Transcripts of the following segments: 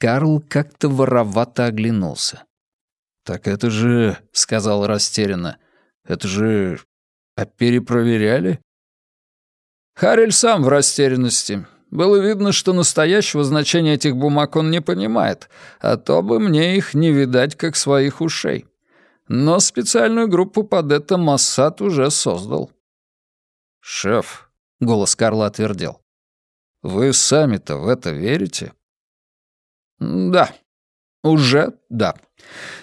Карл как-то воровато оглянулся. «Так это же...» — сказал растерянно. «Это же... А перепроверяли?» Харрель сам в растерянности. Было видно, что настоящего значения этих бумаг он не понимает, а то бы мне их не видать, как своих ушей. Но специальную группу под это Моссад уже создал. «Шеф», — голос Карла отвердел, — «вы сами-то в это верите?» «Да, уже да.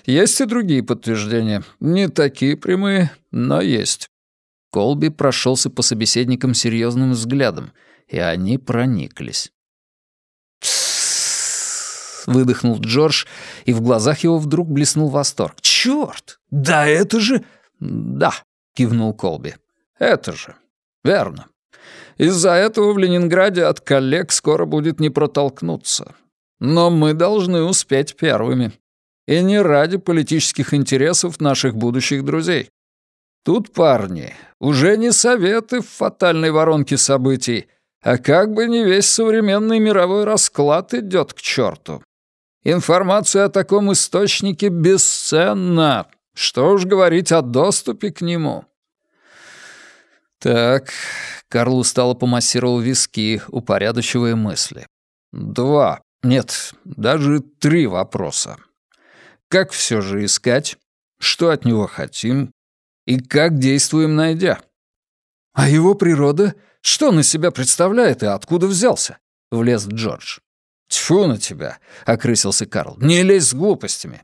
Есть и другие подтверждения. Не такие прямые, но есть». Колби прошелся по собеседникам серьезным взглядом, и они прониклись. выдохнул Джордж, и в глазах его вдруг блеснул восторг. «Чёрт! Да это же...» «Да», — кивнул Колби. «Это же. Верно. Из-за этого в Ленинграде от коллег скоро будет не протолкнуться. Но мы должны успеть первыми. И не ради политических интересов наших будущих друзей. Тут, парни, уже не советы в фатальной воронке событий, а как бы не весь современный мировой расклад идет к черту. Информация о таком источнике бесценна. Что уж говорить о доступе к нему. Так, Карл устало помассировал виски, упорядочивая мысли. Два, нет, даже три вопроса. Как все же искать? Что от него хотим? И как действуем, найдя? А его природа? Что на себя представляет и откуда взялся? Влез Джордж. «Тьфу на тебя!» — окрысился Карл. «Не лезь с глупостями!»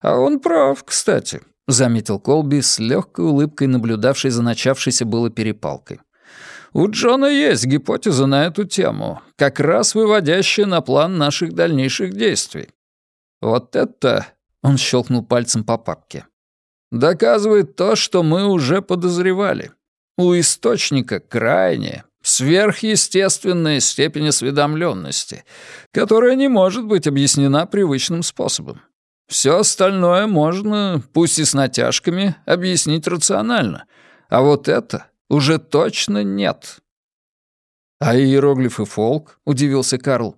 «А он прав, кстати», — заметил Колби с легкой улыбкой, наблюдавшей за начавшейся было перепалкой. У Джона есть гипотеза на эту тему, как раз выводящая на план наших дальнейших действий. Вот это, он щелкнул пальцем по папке, доказывает то, что мы уже подозревали. У источника крайне сверхъестественная степень осведомленности, которая не может быть объяснена привычным способом. Все остальное можно, пусть и с натяжками, объяснить рационально. А вот это уже точно нет. «А иероглифы фолк?» — удивился Карл.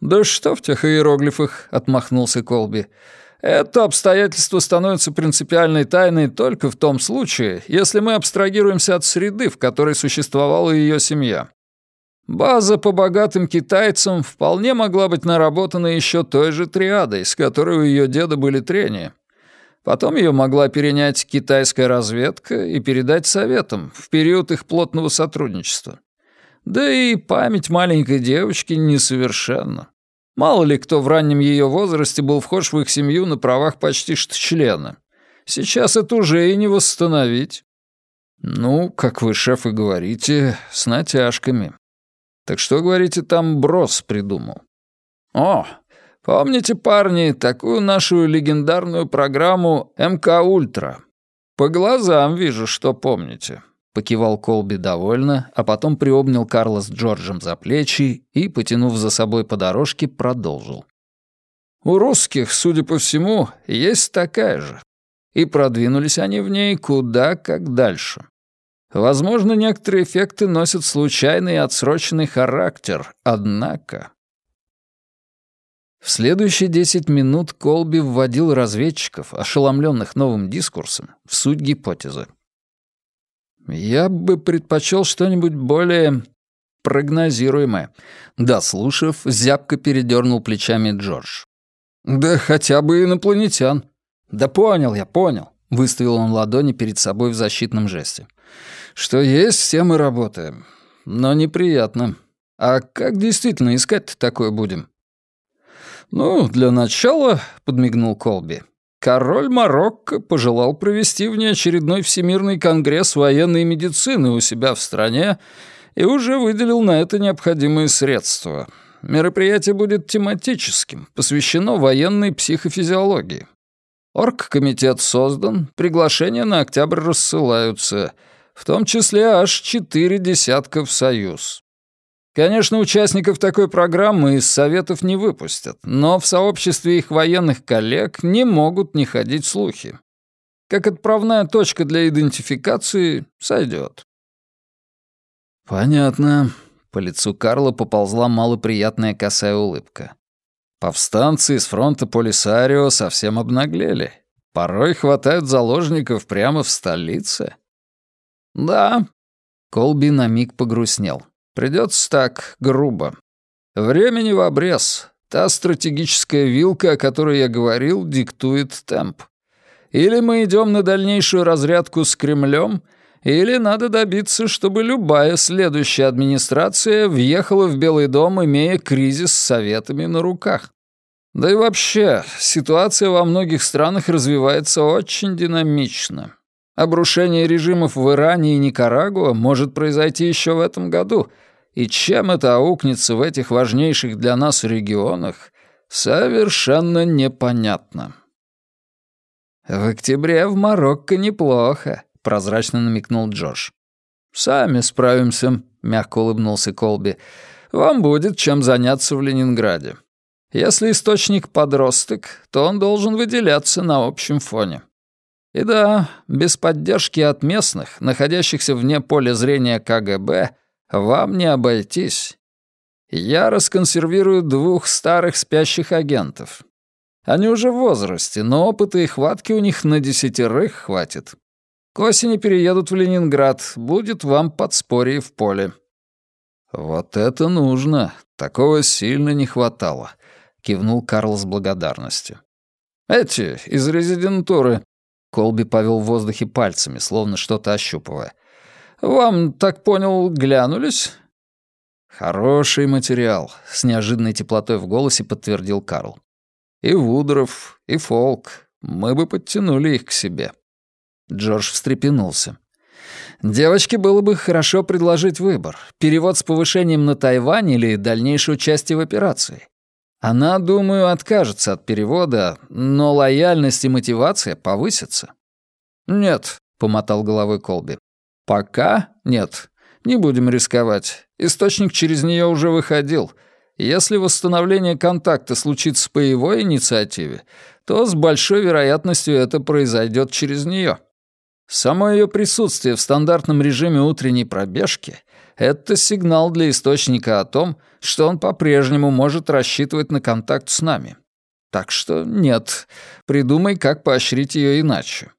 «Да что в тех иероглифах?» — отмахнулся Колби. «Это обстоятельство становится принципиальной тайной только в том случае, если мы абстрагируемся от среды, в которой существовала ее семья. База по богатым китайцам вполне могла быть наработана еще той же триадой, с которой у ее деда были трения. Потом ее могла перенять китайская разведка и передать советам в период их плотного сотрудничества. Да и память маленькой девочки несовершенна. Мало ли кто в раннем ее возрасте был вхож в их семью на правах почти что члена. Сейчас это уже и не восстановить. Ну, как вы, шеф, и говорите, с натяжками. Так что, говорите, там Брос придумал? О, Помните, парни, такую нашу легендарную программу МК Ультра? По глазам вижу, что помните. Покивал Колби довольно, а потом приобнял Карла с Джорджем за плечи и, потянув за собой по дорожке, продолжил. У русских, судя по всему, есть такая же. И продвинулись они в ней куда как дальше. Возможно, некоторые эффекты носят случайный и отсроченный характер, однако... В следующие десять минут Колби вводил разведчиков, ошеломленных новым дискурсом, в суть гипотезы. «Я бы предпочел что-нибудь более прогнозируемое», — дослушав, зябко передернул плечами Джордж. «Да хотя бы инопланетян». «Да понял я, понял», — выставил он ладони перед собой в защитном жесте. «Что есть, все мы работаем. Но неприятно. А как действительно искать-то такое будем?» «Ну, для начала», — подмигнул Колби, король Марокко пожелал провести внеочередной Всемирный конгресс военной медицины у себя в стране и уже выделил на это необходимые средства. Мероприятие будет тематическим, посвящено военной психофизиологии. Оргкомитет создан, приглашения на октябрь рассылаются, в том числе аж четыре десятка в Союз. Конечно, участников такой программы из Советов не выпустят, но в сообществе их военных коллег не могут не ходить слухи. Как отправная точка для идентификации сойдет. «Понятно». По лицу Карла поползла малоприятная косая улыбка. Повстанцы из фронта Полисарио совсем обнаглели. Порой хватают заложников прямо в столице. Да, Колби на миг погрустнел. Придется так, грубо. Времени в обрез. Та стратегическая вилка, о которой я говорил, диктует темп. Или мы идем на дальнейшую разрядку с Кремлем, или надо добиться, чтобы любая следующая администрация въехала в Белый дом, имея кризис с советами на руках. Да и вообще, ситуация во многих странах развивается очень динамично. Обрушение режимов в Иране и Никарагуа может произойти еще в этом году, и чем это аукнется в этих важнейших для нас регионах, совершенно непонятно. «В октябре в Марокко неплохо», — прозрачно намекнул Джордж. «Сами справимся», — мягко улыбнулся Колби. «Вам будет чем заняться в Ленинграде. Если источник подросток, то он должен выделяться на общем фоне. И да, без поддержки от местных, находящихся вне поля зрения КГБ, вам не обойтись. Я расконсервирую двух старых спящих агентов. Они уже в возрасте, но опыта и хватки у них на десятерых хватит. К осени переедут в Ленинград, будет вам подспорье в поле». «Вот это нужно. Такого сильно не хватало», — кивнул Карл с благодарностью. «Эти, из резидентуры, Колби повел в воздухе пальцами, словно что-то ощупывая. «Вам, так понял, глянулись?» «Хороший материал», — с неожиданной теплотой в голосе подтвердил Карл. «И Вудров, и Фолк. Мы бы подтянули их к себе». Джордж встрепенулся. «Девочке было бы хорошо предложить выбор. Перевод с повышением на Тайвань или дальнейшее участие в операции. Она, думаю, откажется от перевода, но лояльность и мотивация повысятся. «Нет», — помотал головой Колби. «Пока нет. Не будем рисковать. Источник через нее уже выходил. Если восстановление контакта случится по его инициативе, то с большой вероятностью это произойдет через нее. Само ее присутствие в стандартном режиме утренней пробежки — это сигнал для источника о том, что он по-прежнему может рассчитывать на контакт с нами. Так что нет, придумай, как поощрить ее иначе.